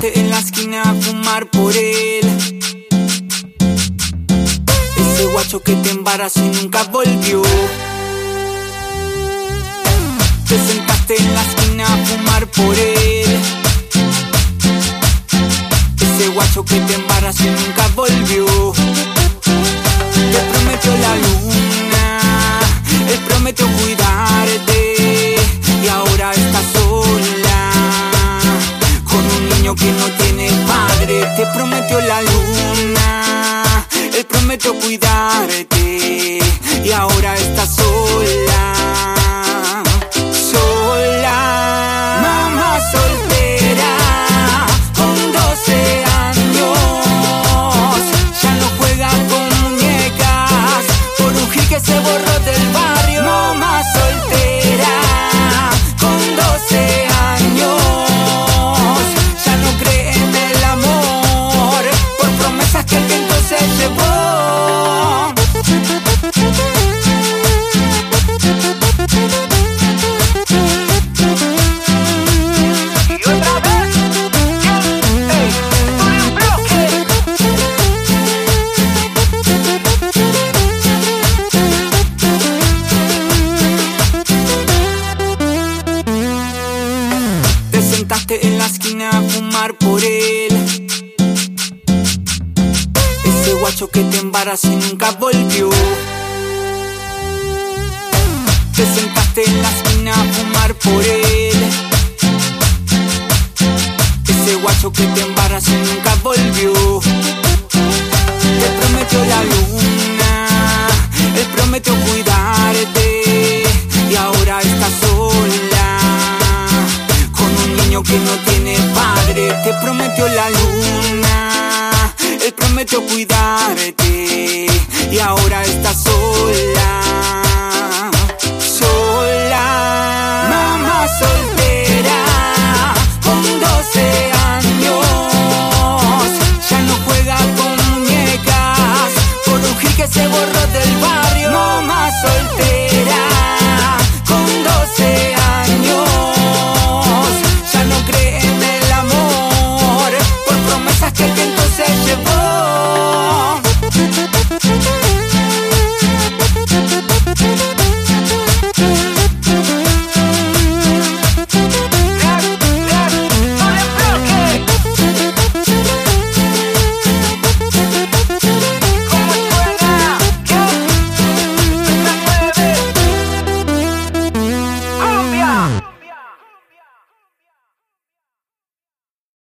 sentaste en la esquina a fumar por él. Ese guacho que te embarazó y nunca volvió. Te sentaste en la esquina a fumar por él. Ese guacho que te embarazó y nunca volvió. Prometió la luna, él prometió cuidarte esquina a fumar por él. Ese guacho que te embarazó y nunca volvió. Te sentaste en la esquina a fumar por él. Ese guacho que te embarazó y nunca volvió. Te prometió la luna, él prometió cuidarte que no tiene padre. Te prometió la luna, él prometió cuidarte